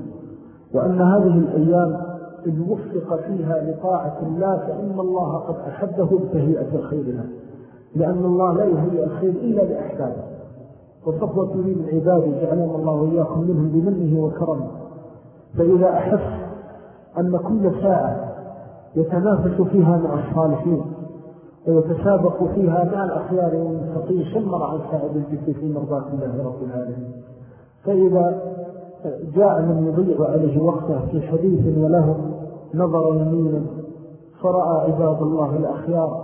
وأن هذه الأيام إن وفق فيها لطاعة الله فإن الله قد أحبه بتهيئة الخير له. لأن الله لا يهيئ الخير إلا لأحبابه وصفوة من عباده جعلنا الله وإياكم منهم بمنه وكرمه. فإذا أحس أن كل ساعة يتنافس فيها مع الصالحين ويتسابق فيها مع الأخيار والمستطيع شمر عن ساعد الجسد في مرضات الله رب العالمين. فإذا جاء من يضيع عليه وقته في حديث وله نظر يمينا فرأى عباد الله الأخيار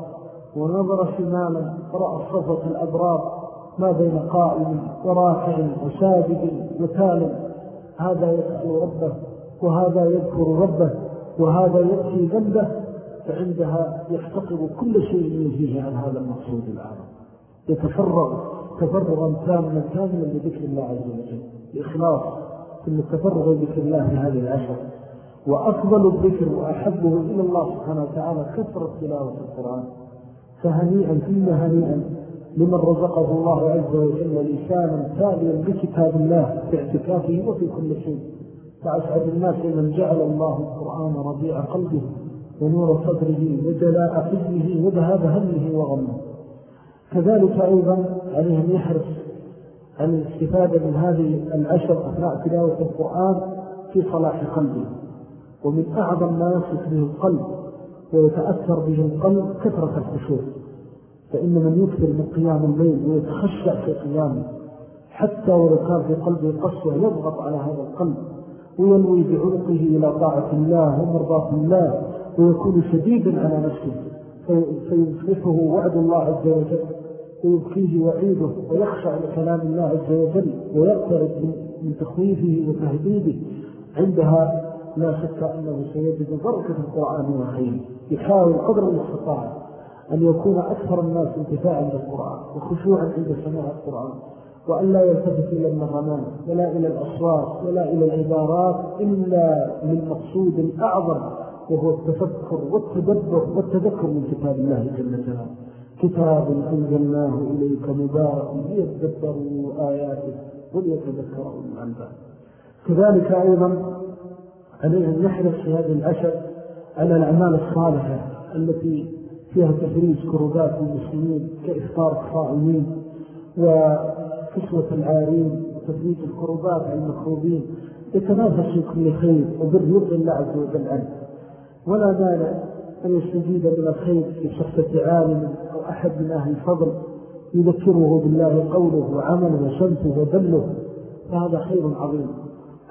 ونظر شمالا فرأى الصفة الأبرار ما بين قائم وراكع وساجد وتال هذا يسأل ربه وهذا يذكر ربه وهذا يأتي ذنبه فعندها يحتقر كل شيء ينهيه عن هذا المقصود الأعظم يتفرغ تفرغا تاما كاملا لذكر الله عز وجل. بإخلاص. ثم التفرغ لذكر الله في هذه العشر. وأفضل الذكر وأحبه إلى الله سبحانه وتعالى كثرة تلاوة القرآن. فهنيئا فيما هنيئا لمن رزقه الله عز وجل لسانا تاليا بكتاب الله في اعتكافه وفي كل شيء. فأسعد الناس من جعل الله القرآن ربيع قلبه ونور صدره وجلاء حزنه وذهاب همه وغمه. كذلك أيضا عليه أن يحرص الاستفادة من هذه العشر أثناء تلاوة القرآن في صلاح قلبه ومن أعظم ما يصف به القلب ويتأثر به القلب كثرة الخشوع. فإن من يكثر من قيام الليل ويتخشع في قيامه حتى ولو كان في قلبه قسوة يضغط على هذا القلب وينوي بعنقه إلى طاعة الله ومرضاة الله ويكون شديدا على نفسه فيصلحه وعد الله عز وجل. ويبكيه وعيده ويخشع لكلام الله عز وجل ويقترب من تخويفه وتهديده. عندها لا شك أنه سيجد بركة القرآن وخير يحاول قدر الاستطاعة أن يكون أكثر الناس انتفاعا بالقرآن وخشوعا عند سماع القرآن وأن لا يلتفت إلى النغمات ولا إلى الأصوات ولا إلى العبارات إلا للمقصود الأعظم وهو التفكر والتدبر والتذكر من كتاب الله جل جلاله. كتاب أنزلناه إليك مبارك ليتذكروا آياته وليتذكروا الألباب كذلك أيضا عليه أن يحرص في هذه العشر على الأعمال الصالحة التي فيها تفريز كربات المسلمين كإفطار الصائمين وكسوة العارين وتفريج الكربات عن المكروبين يتنافس في كل خير وبر يرضي الله عز وجل عنه. ولا مانع أن يستجيب من الخير شخصة عالم أو أحد من أهل الفضل يذكره بالله قوله وعمله وشمته وذله فهذا خير عظيم.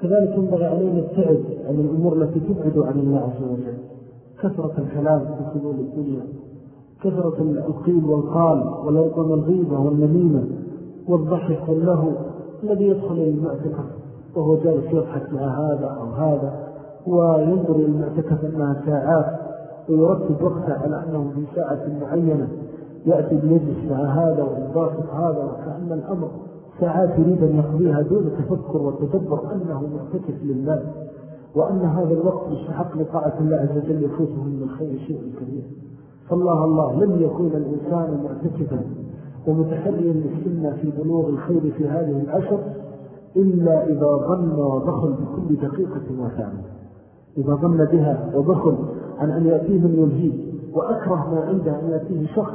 كذلك ينبغي علينا التعب عن الأمور التي تبعد عن الله عز وجل. كثرة الكلام في فضول الدنيا كثرة القيل والقال والأرض والغيبة والنميمة والضحك والله الذي يدخل إلى المعتكف وهو جالس يضحك مع هذا أو هذا وينظر إلى المعتكف أنها ساعات ويرتب وقته على أنه في ساعة معينة يأتي بيجلس مع هذا ويضافق هذا وكأن الأمر ساعات يريد أن يقضيها دون تفكر وتدبر أنه معتكف لله وأن هذا الوقت يستحق لطاعة الله عز وجل يفوته من الخير شيء كبير. فالله الله لم يكون الإنسان معتكفا ومتحريا للسنة في بلوغ الخير في هذه العشر إلا إذا ظن ودخل بكل دقيقة وثانية. إذا ظن بها ودخل عن أن يأتيه من يلهيه وأكره ما عنده أن يأتيه شخص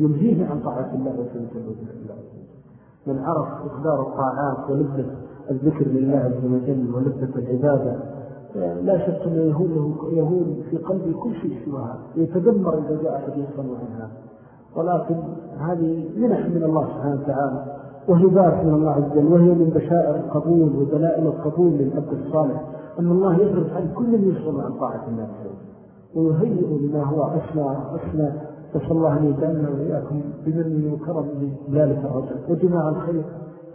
يلهيه عن طاعة الله وسلم. من عرف إخبار الطاعات ولذة الذكر لله عز وجل ولذة العبادة لا شك أن يهون في قلبي كل شيء سواها. يتدمر إذا جاء يصنع عنها. ولكن هذه منح من الله سبحانه وتعالى وهبات من الله عز وجل وهي من بشائر القبول ودلائل القبول للعبد الصالح. أن الله يفرض عن كل يشغل عن طاعة الله ويهيئ لما هو أسنى أسنى نسأل الله أن يجعلنا وإياكم بمنه وكرمه ذلك الرجل. وجماع الخير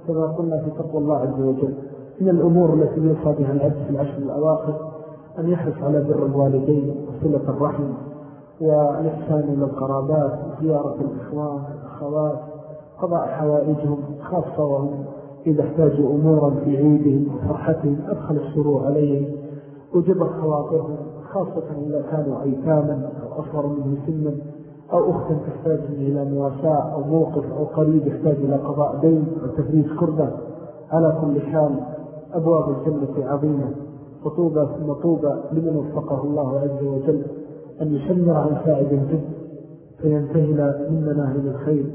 كما قلنا في تقوى الله عز وجل. من الأمور التي يوصى بها العبد في العشر الأواخر أن يحرص على بر الوالدين وصلة الرحم والإحسان إلى القرابات وزيارة الإخوان والأخوات قضاء حوائجهم خاصة وهم إذا احتاجوا أمورا في عيدهم وفرحتهم أدخل السرور عليهم وجبر خواطرهم خاصة إذا كانوا أيتاما أو أصغر منه سنا أو أخت تحتاج إلى مواساة أو موقف أو قريب يحتاج إلى قضاء دين أو تفريج كربة. على كل حال أبواب الجنة عظيمة فطوبة ثم طوبة لمن وفقه الله عز وجل. أن يشمر عن فائد الجد فينتهل من مناهل الخير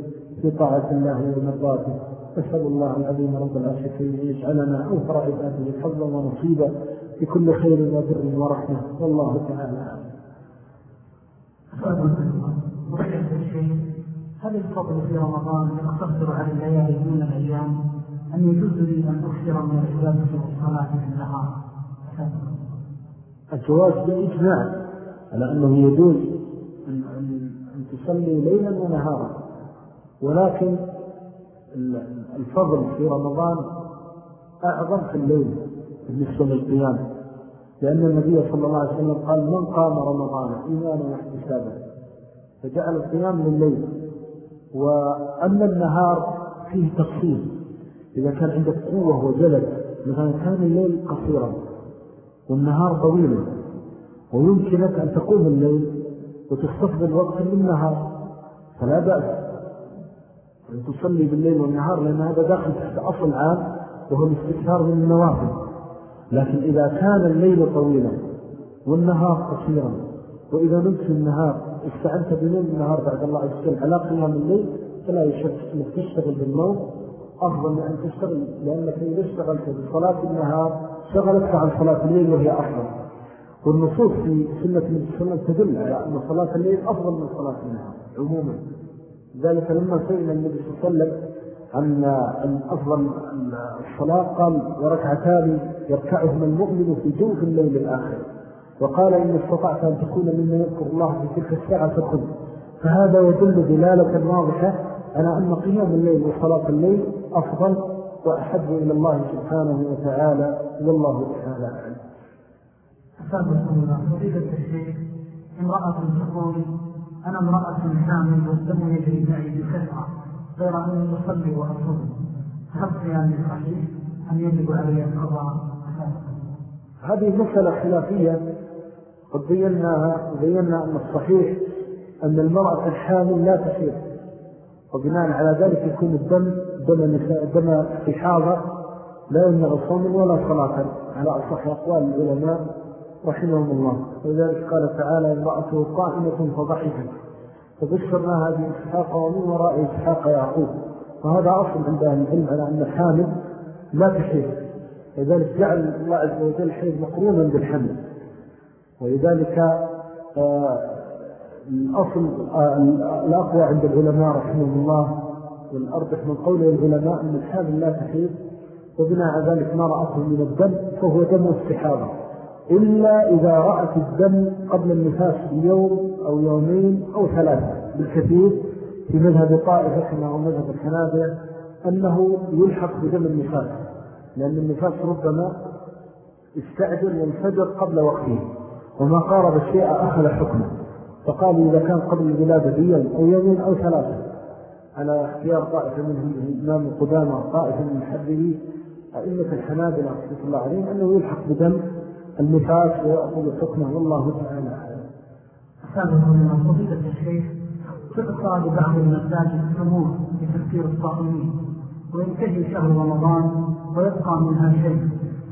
في طاعة الله ومرضاته أسأل الله العظيم رب الكريم أن يجعلنا أوفر عباده حظا ونصيبا في كل خير وبر ورحمة. والله تعالى هل الفضل في رمضان يقتصر على الليالي من الأيام؟ أن يجوز لي أن أكثر من العبادة والصلاة في النهار؟ الجواز بالإجماع على أنه يجوز أن تصلي ليلا ونهارا ولكن الفضل في رمضان أعظم في الليل بالنسبة للقيام لأن النبي صلى الله عليه وسلم قال من قام رمضان إيمانا واحتسابا فجعل القيام لليل. وأما النهار فيه تفصيل. إذا كان عندك قوة وجلد مثلا كان الليل قصيرا والنهار طويلا ويمكنك أن تقوم الليل وتستفضل وقتا للنهار فلا بأس. أن تصلي بالليل والنهار لأن هذا داخل تحت أصل عام وهو الاستكثار من النوافل. لكن إذا كان الليل طويلا والنهار قصيرا وإذا نمت في النهار استعنت بنوم النهار بعد الله عز وجل على قيام الليل فلا يشك أنك تشتغل بالنوم. أفضل من أن تشتغل لأنك إذا اشتغلت بصلاة النهار شغلتك عن صلاة الليل وهي أفضل. والنصوص في سنة النبي صلى الله عليه وسلم تدل على أن صلاة الليل أفضل من صلاة النهار عموما. ذلك لما سئل النبي صلى الله عليه وسلم عن أفضل الصلاة قال وركعتان يركعهما المؤمن في جوف الليل الآخر. وقال إن استطعت أن تكون مما يذكر الله في تلك الساعة فكن فهذا يدل دلالة واضحة على أن قيام الليل وصلاة الليل أفضل وأحب إلى الله سبحانه وتعالى والله تعالى أعلم. أسابقكم الله. فضيلة الشيخ امرأة تقول أنا امرأة حامل والدم يجري معي بكثرة غير أني أصلي وأصوم. هل صيامي صحيح أم يجب علي القضاء هذه مسألة خلافية. قد بيناها وبينا أن الصحيح أن المرأة الحامل لا تحيط وبناء على ذلك يكون الدم دم, دم استحاضة لا يمنع صوم ولا صلاة. على أصح أقوال العلماء رحمهم الله. ولذلك قال تعالى امرأته قائمة فضحكت. فبشرنا هذه إسحاق ومن وراء إسحاق يعقوب. وهذا أصل عند أهل العلم على أن الحامل لا تحيط لذلك جعل الله عز وجل حيث مقرونا بالحمل. ولذلك آه، الأصل آه، الأقوى عند العلماء رحمه الله والأرضح من قول العلماء أن الحامل لا تحيط وبناء ذلك ما رأته من الدم فهو دم استحاضة. إلا إذا رأت الدم قبل النفاس بيوم أو يومين أو ثلاثة. بالكثير في مذهب طائفة كما هو مذهب الحنابلة أنه يلحق بدم النفاس لأن النفاس ربما استعجل وانفجر قبل وقته وما قارب الشيء أخذ حكمه. فقالوا إذا كان قبل الولادة بيوم أو يومين أو ثلاثة. على اختيار طائفة منهم الإمام القدامى طائفة من محبه أئمة الحنابلة رحمة الله عليهم أنه يلحق بدم النفاس ويأخذ حكمه والله تعالى أسابقه من فضيلة الشيخ. تقصى لبعض المساجد ثمور لتفكير الصائمين وينتهي شهر رمضان ويبقى منها شيء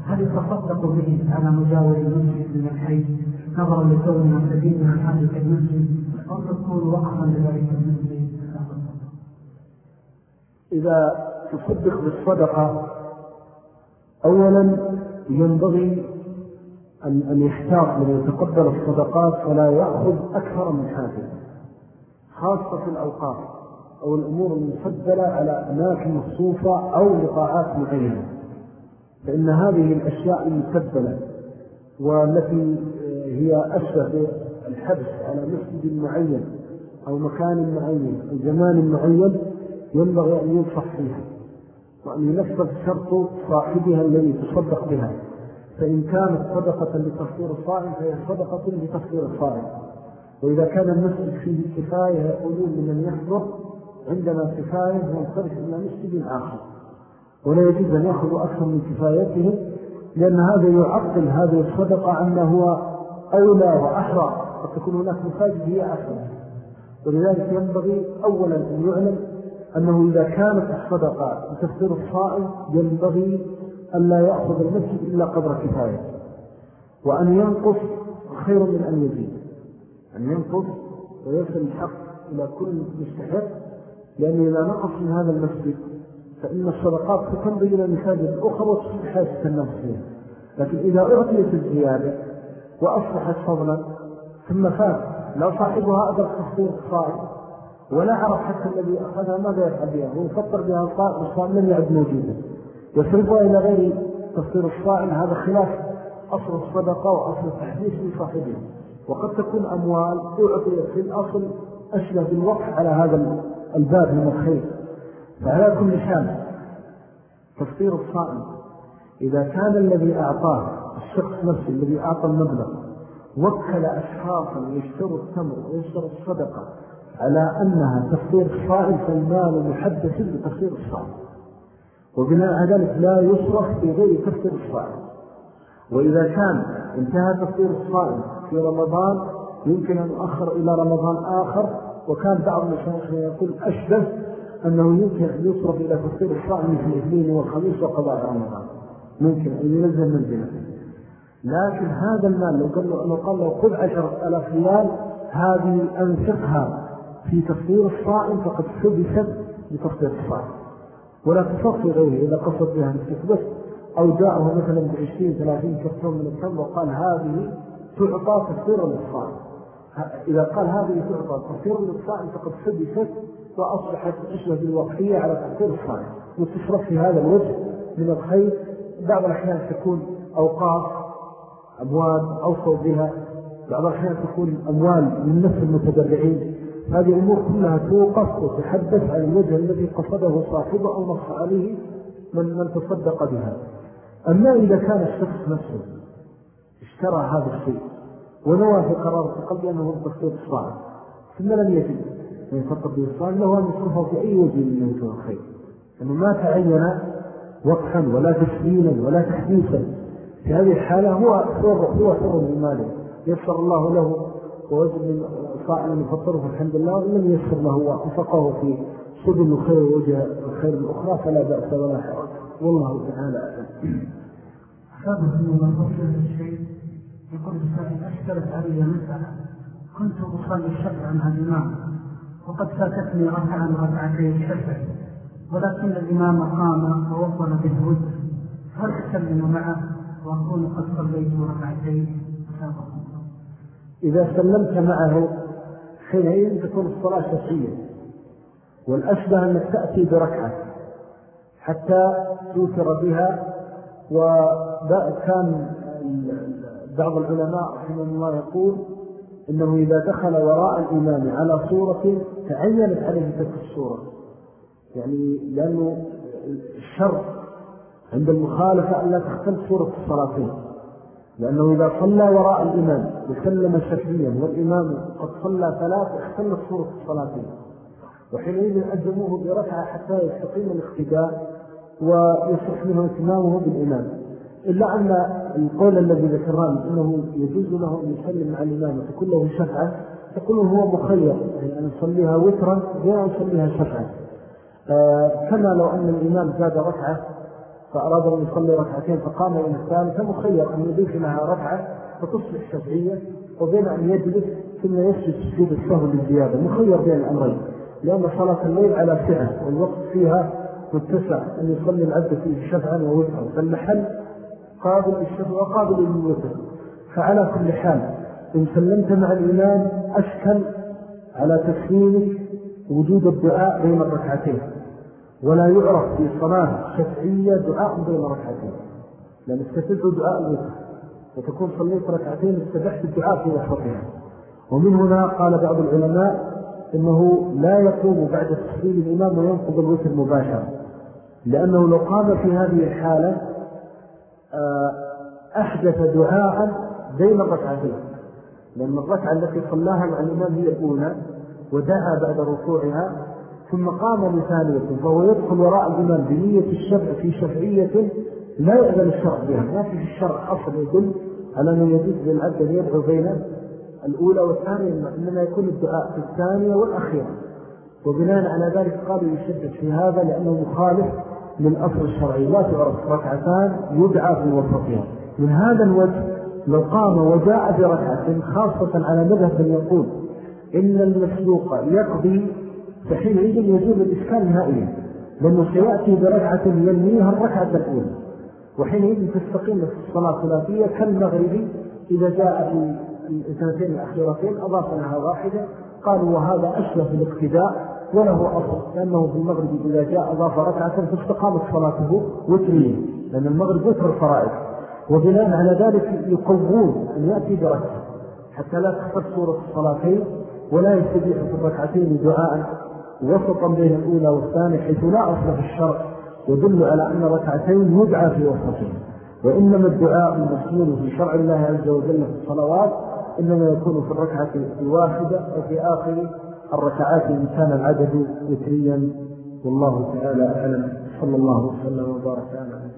هل يتصدق به على مجاور المسجد من الحي؟ نظرا لكونها سبيل من حاجة المسجد. أو تكون وقفا لذلك المسجد؟ إذا تصدق بالصدقة أولا ينبغي أن يحتاط من يتقبل الصدقات ولا يأخذ أكثر من حاجة خاصة في الأوقات أو الأمور المفضلة على أماكن مخصوصة أو لقاعات معينة فإن هذه الأشياء المفضلة والتي هي أشبه الحبس على مسجد معين أو مكان معين أو زمان معين ينبغي أن ينصح فيها وأن ينفذ شرط صاحبها الذي تصدق بها. فإن كانت صدقة لتفطير الصائم فهي صدقة لتفطير الصائم. وإذا كان المسجد فيه كفاية يقولون لمن يحضر عندنا كفاية ينصرف إلى مسجد آخر ولا يجب أن يأخذ أكثر من كفايته لأن هذا يعطل هذه الصدقة أنه هو أولى وأحرى. وتكون هناك مساجد هي أحرى. ولذلك ينبغي أولا أن يعلم أنه إذا كانت الصدقة لتفطير الصائم ينبغي أن لا يأخذ المسجد إلا قدر كفاية. وأن ينقص خير من أن يزيد. أن ينقص ويصل الحق إلى كل مستحق. لأنه إذا نقص من هذا المسجد فإن الصدقات ستمضي إلى المساجد الأخرى وتصبح حاجة الناس فيها. لكن إذا أعطيت الزيادة وأصبحت فضلا ثم فات لو صاحبها أدرك تفطير الصائم ولا عرف حتى الذي أخذها ماذا يفعل بها؟ هو فطر بها الصائم والصائم لم يعد موجودا. يصرفها إلى غير تفطير الصائم هذا خلاف أصل الصدقة وأصل التحديث لصاحبه وقد تكون أموال أعطيت في الأصل أشبه بالوقف على هذا الباب من الخير. فعلى كل حال تفطير الصائم إذا كان الذي أعطاه الشخص نفسه الذي أعطى المبلغ وكل أشخاصا يشتروا التمر ويشتروا الصدقة على أنها تفطير الصائم فالمال محدث بتفطير الصائم وبناء على ذلك لا يصرف في غير تفطير الصائم وإذا كان انتهى تفطير الصائم في رمضان يمكن أن يؤخر إلى رمضان آخر وكان بعض المشايخ يقول أشبه أنه يمكن أن يصرف إلى تفطير الصائم في الاثنين والخميس وقضاء رمضان. ممكن أن ينزل منزله لكن هذا المال لو قال له, لو قال له خذ عشر ألاف ريال هذه أنفقها في تفطير الصائم فقد سبلت بتفطير الصائم. ولا تصرف في غيره إذا قصد بها نفسك بس. أو جاءه مثلا بعشرين ثلاثين كرتون من التمر وقال هذه تعطى تفطيرا للصائم. إذا قال هذه تعطى تفطيرا للصائم فقد سبلت وأصبحت أشبه بالوقفية على تفطير الصائم. وتصرف في هذا الوجه من الخير. بعض الأحيان تكون أوقاف أموال أوصوا بها. بعض الأحيان تكون أموال من نفس المتبرعين. هذه الأمور كلها توقف وتحدث عن الوجه الذي قصده صاحبه أو نص عليه من, من تصدق بها. أما إذا كان الشخص نفسه اشترى هذا الشيء ونوى في قرار قلبي أنه التصديق الصاعد ثم لم يجد من به الصاعد له أن يصرفه في أي وجه من يكون الخير أنه ما تعين وقفا ولا تسليلا ولا تحديثا في هذه الحالة هو هو حر بماله. يسر الله له ووجد صائم يفطره الحمد لله وإن لم يسر له وأنفقه في سبل الخير ووجه الخير الأخرى فلا بأس ولا حرج. والله تعالى أعلم. أحسابه من الله الشيء يقول السائل أشكلت علي مسألة كنت أصلي الشفع مع الإمام وقد فاتتني ركعا ركعتي الشفع ولكن الإمام قام ووصل بالهد هل أسلم معه؟ وأكون قد صليت ركعتين إذا سلمت معه حينئذ تكون الصلاة شفعية والأشبه أنك تأتي بركعة حتى توتر بها وكان بعض العلماء رحمه الله يقول إنه إذا دخل وراء الإمام على صورة تعينت عليه تلك الصورة. يعني لأنه الشر عند المخالفة أن لا صورة الصلاتين. لأنه إذا صلى وراء الإمام وسلم شفعيا والإمام قد صلى ثلاث اختلت صورة الصلاتين وحينئذ أجموه بركعة حتى يستقيم الاختداء ويصح منه إتمامه بالإمام. إلا أن القول الذي ذكران أنه يجوز له أن يسلم مع الإمام وتكون له شفعة تقول هو مخير يعني أن يصليها وترا أن يصليها شفعة. آه كما لو أن الإمام زاد ركعة فأراد أن يصلي ركعتين فقام إلى الثالثة مخير أن يضيف لها ركعة فتصبح شفعية وبين أن يجلس ثم يسجد سجود السهو للزيادة. مخير بين الأمرين. لأن صلاة الليل على سعة والوقت فيها متسع أن يصلي العبد فيه شفعا ووسعا. فالمحل قابل للشفع وقابل للوسع. فعلى كل حال إن سلمت مع الإمام أشكل على تسليمك وجود الدعاء بين الركعتين. ولا يعرف في صلاة شفعية دعاء بين ركعتين. لأن استفدت دعاء الوسع وتكون صليت ركعتين استبحت الدعاء في وسطها. ومن هنا قال بعض العلماء إنه لا يقوم بعد تسليم الإمام وينقض الوتر مباشرة. لأنه لو قام في هذه الحالة آه، أحدث دعاء بين الركعتين. لأن الركعة التي صلاها مع الإمام هي الأولى ودعا بعد ركوعها. ثم قام لثانية فهو يدخل وراء الإمام بنية الشرع في شرعية لا يأذن الشرع بها ما في الشرع أصل يدل على أنه يجوز للعبد أن يدعو بين الأولى والثانية إنما يكون الدعاء في الثانية والأخيرة. وبناء على ذلك قالوا يشدد في هذا لأنه مخالف للأصل الشرعي. لا تعرف ركعتان يدعى في وسطها. من هذا الوجه لو قام وجاء بركعة خاصة على مذهب يقول إن المسلوق يقضي فحينئذ يزول الإشكال نهائيا لأنه سيأتي بركعة ينميها الركعة الأولى. وحينئذ تستقيم الصلاة الثلاثية كالمغربي إذا جاء في الاثنتين الأخيرتين أضاف لها واحدة. قالوا وهذا أشبه بالاقتداء وله أصل لأنه في المغرب إذا جاء أضاف ركعة فاستقامت صلاته وتريه لأن المغرب وتر الفرائض. وبناء على ذلك يقوون أن يأتي بركعة حتى لا تخطف صورة الصلاتين ولا يستجيح في الركعتين دعاء. وسطا بين الأولى والثانية حيث لا أصل في الشرع يدل على أن ركعتين يدعى في وسطهم وإنما الدعاء المسلول في شرع الله عز وجل في الصلوات إنما يكون في الركعة الواحدة وفي آخر الركعات إن كان العدد وتريا والله تعالى أعلم. صلى الله وسلم وبارك على